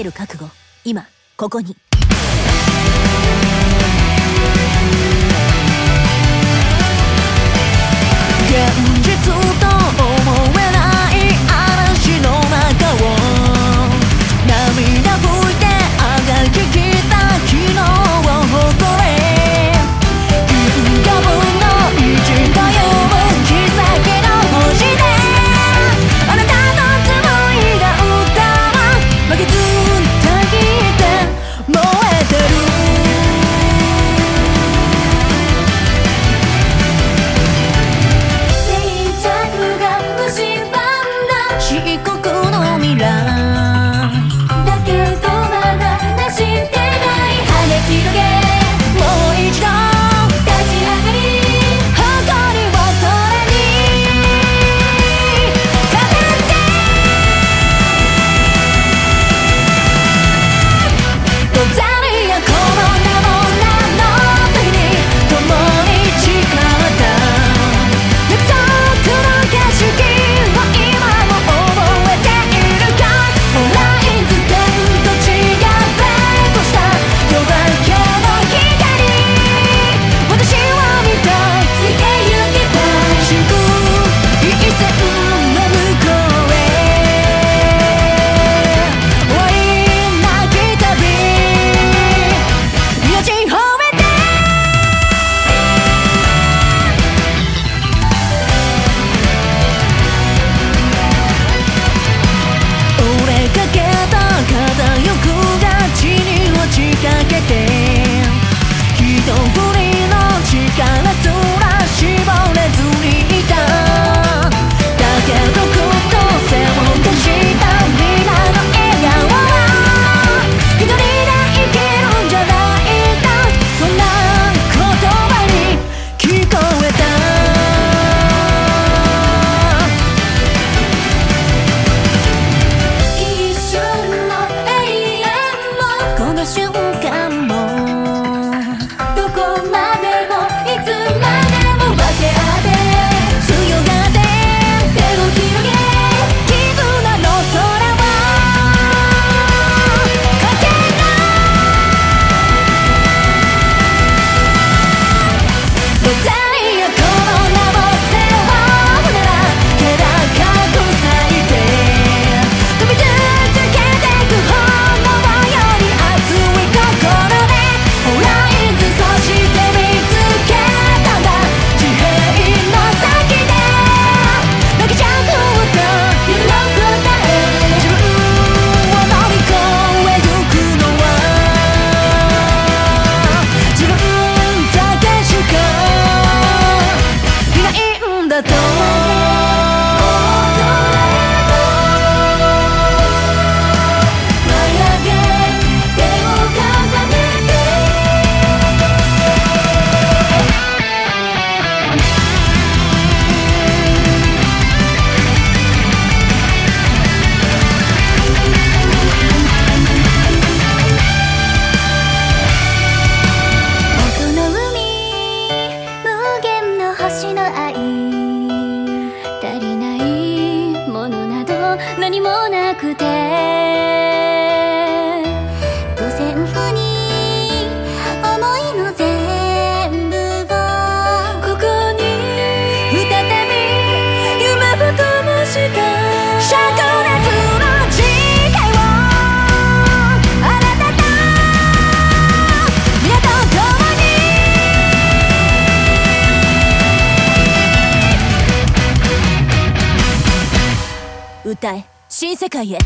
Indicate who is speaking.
Speaker 1: ける覚悟。今ここに。現実と the my. くて。ドセンフに思いの全部をここに。再び夢ぶとしたのをあなたとと共に歌え。新世界へ。